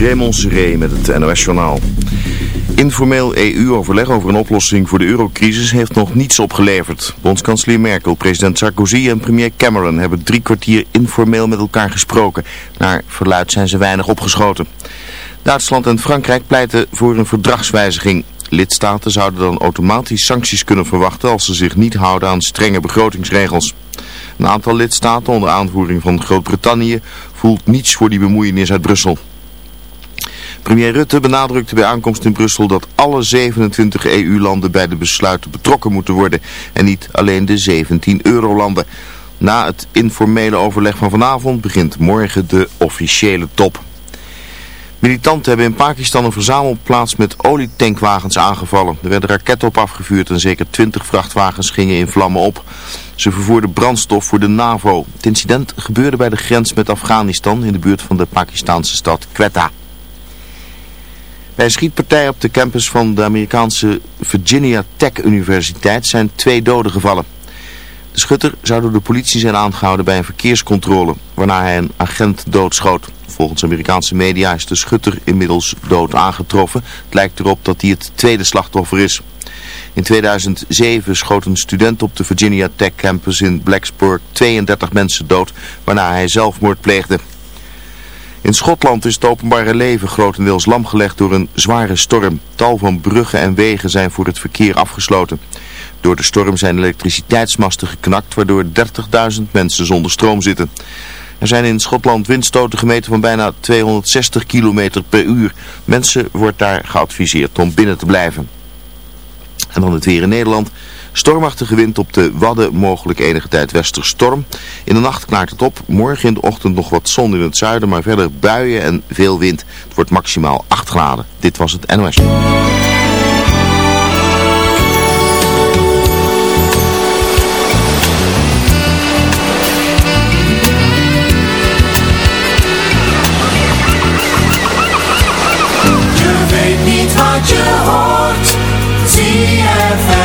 Raymond Seré met het NOS-journaal. Informeel EU-overleg over een oplossing voor de eurocrisis heeft nog niets opgeleverd. Bondskanselier Merkel, president Sarkozy en premier Cameron hebben drie kwartier informeel met elkaar gesproken. Naar verluid zijn ze weinig opgeschoten. Duitsland en Frankrijk pleiten voor een verdragswijziging. Lidstaten zouden dan automatisch sancties kunnen verwachten als ze zich niet houden aan strenge begrotingsregels. Een aantal lidstaten onder aanvoering van Groot-Brittannië voelt niets voor die bemoeienis uit Brussel. Premier Rutte benadrukte bij aankomst in Brussel dat alle 27 EU-landen bij de besluiten betrokken moeten worden en niet alleen de 17 euro-landen. Na het informele overleg van vanavond begint morgen de officiële top. Militanten hebben in Pakistan een verzamelplaats met olietankwagens aangevallen. Er werden raketten op afgevuurd en zeker 20 vrachtwagens gingen in vlammen op. Ze vervoerden brandstof voor de NAVO. Het incident gebeurde bij de grens met Afghanistan in de buurt van de Pakistanse stad Quetta. Bij een schietpartij op de campus van de Amerikaanse Virginia Tech Universiteit zijn twee doden gevallen. De schutter zou door de politie zijn aangehouden bij een verkeerscontrole, waarna hij een agent doodschoot. Volgens Amerikaanse media is de schutter inmiddels dood aangetroffen. Het lijkt erop dat hij het tweede slachtoffer is. In 2007 schoot een student op de Virginia Tech campus in Blacksburg 32 mensen dood, waarna hij zelfmoord pleegde. In Schotland is het openbare leven grotendeels lamgelegd door een zware storm. Tal van bruggen en wegen zijn voor het verkeer afgesloten. Door de storm zijn elektriciteitsmasten geknakt, waardoor 30.000 mensen zonder stroom zitten. Er zijn in Schotland windstoten gemeten van bijna 260 km per uur. Mensen wordt daar geadviseerd om binnen te blijven. En dan het weer in Nederland. Stormachtige wind op de Wadden, mogelijk enige tijd westerstorm. In de nacht klaart het op. Morgen in de ochtend nog wat zon in het zuiden, maar verder buien en veel wind. Het wordt maximaal 8 graden. Dit was het NOS.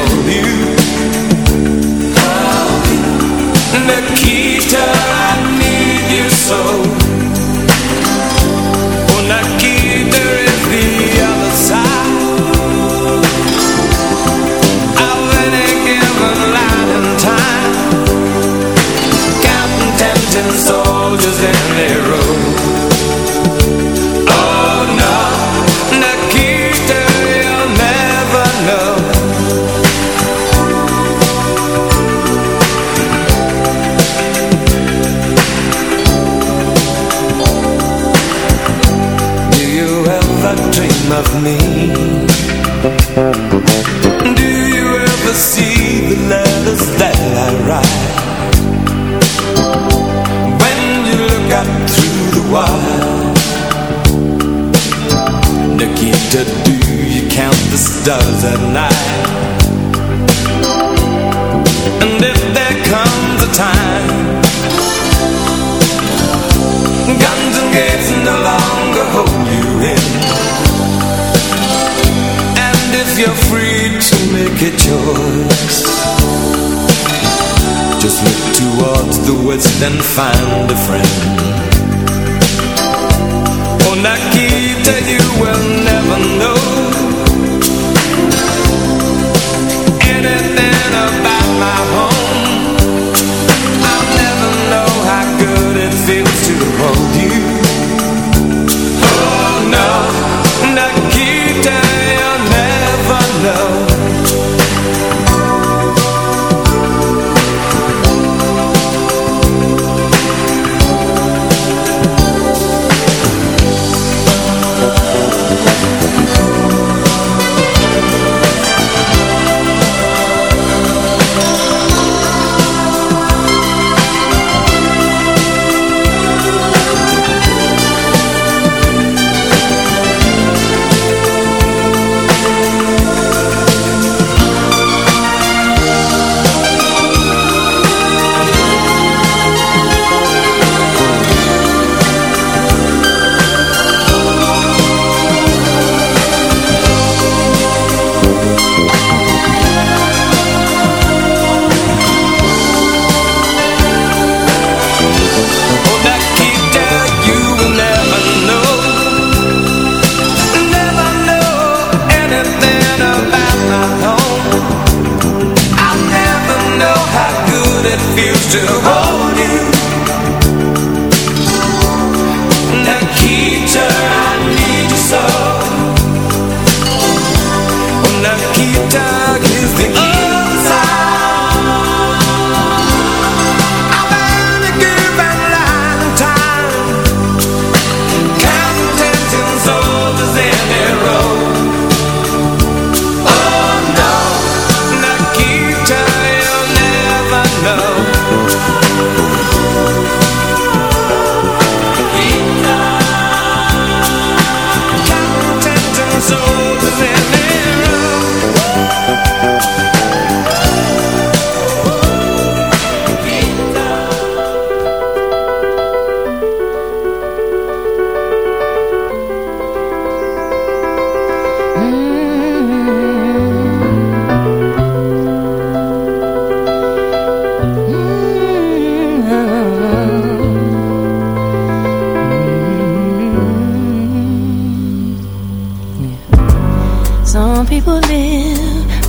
hold you. Hold you. Nikita.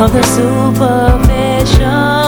of the superficial.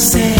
say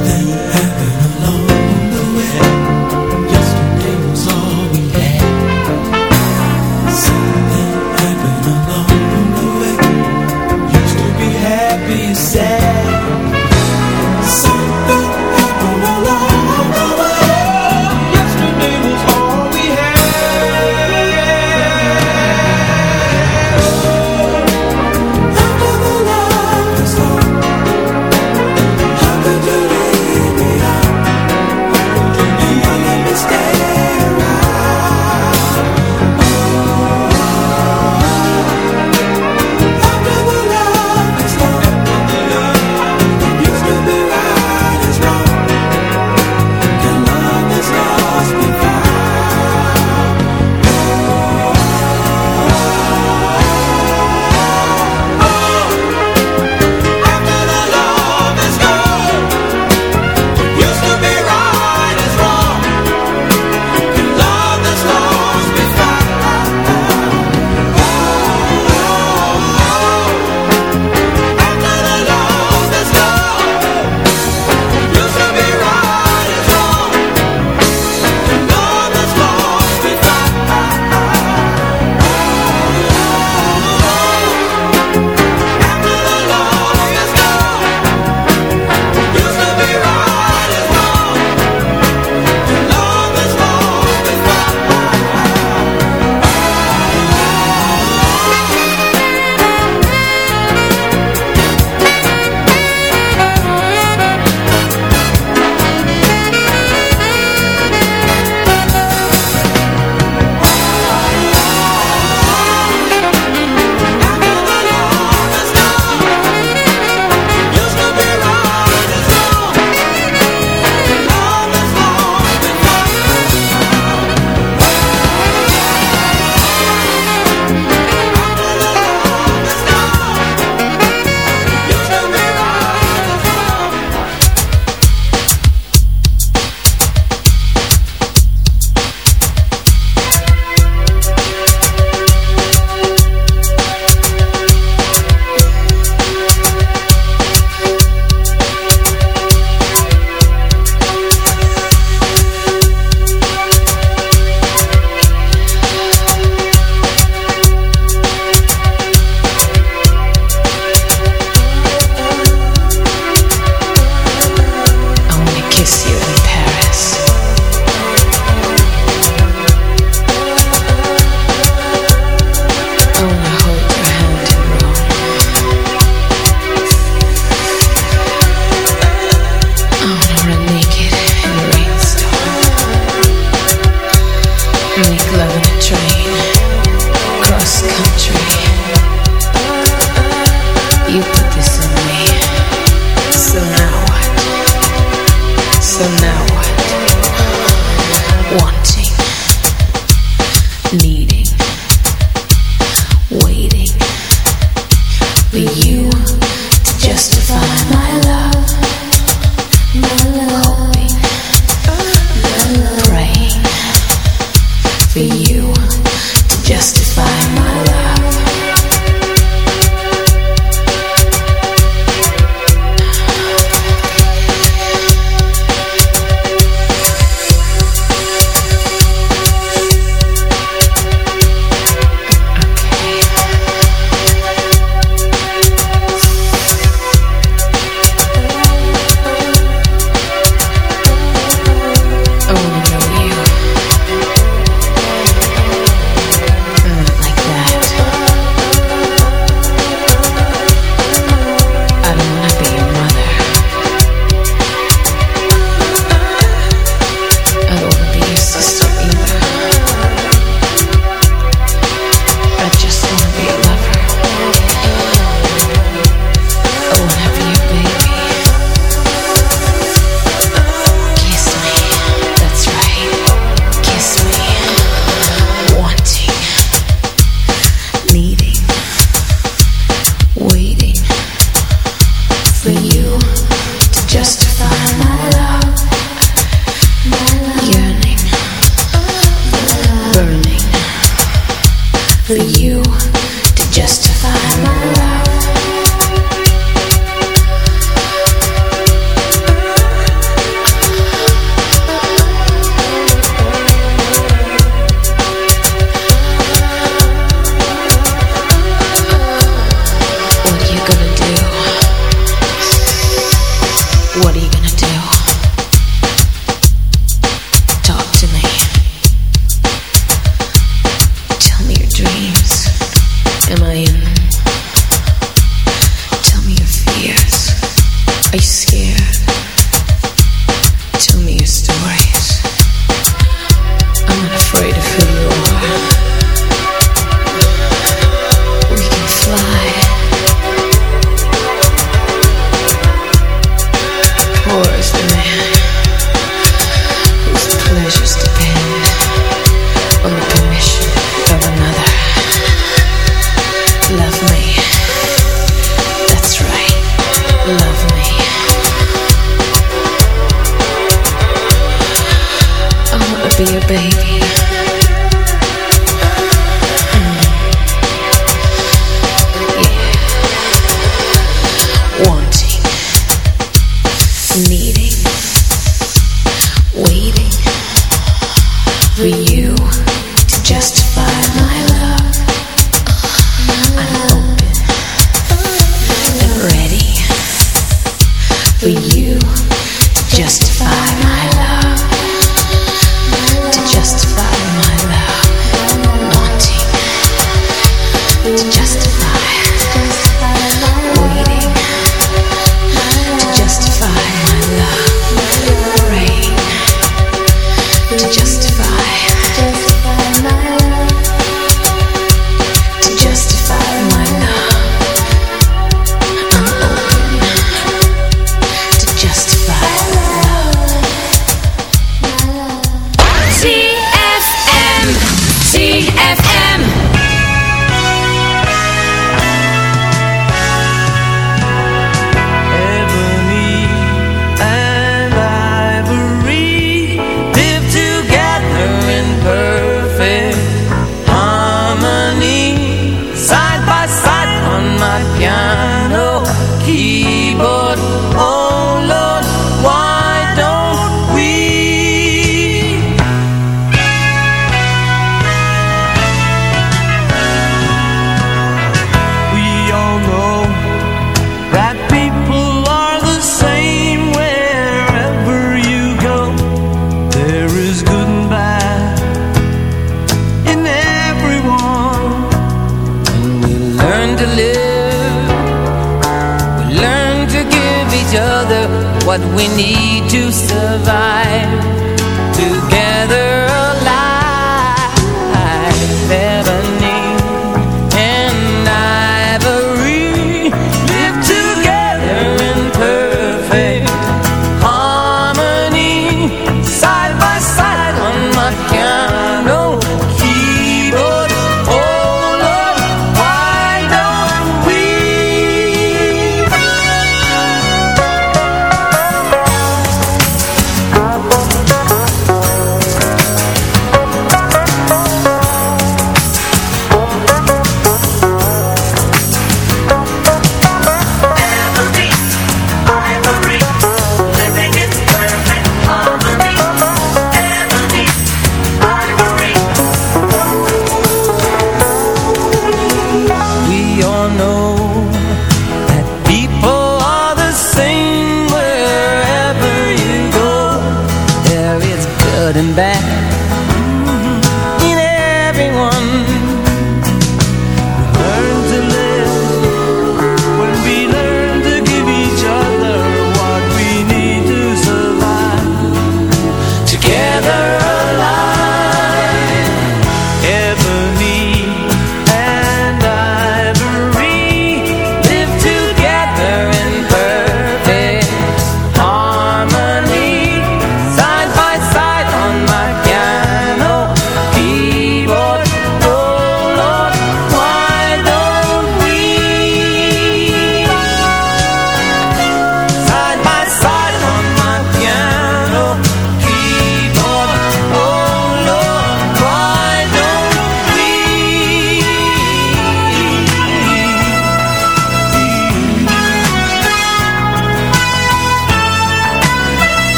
baby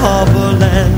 harbor land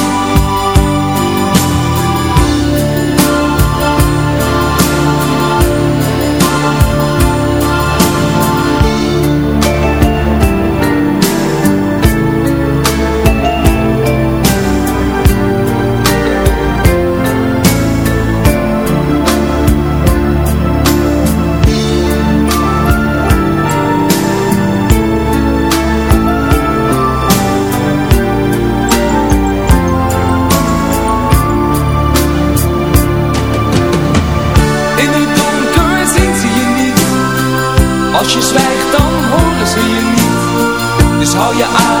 Als je zwijgt dan horen ze je niet Dus hou je aan.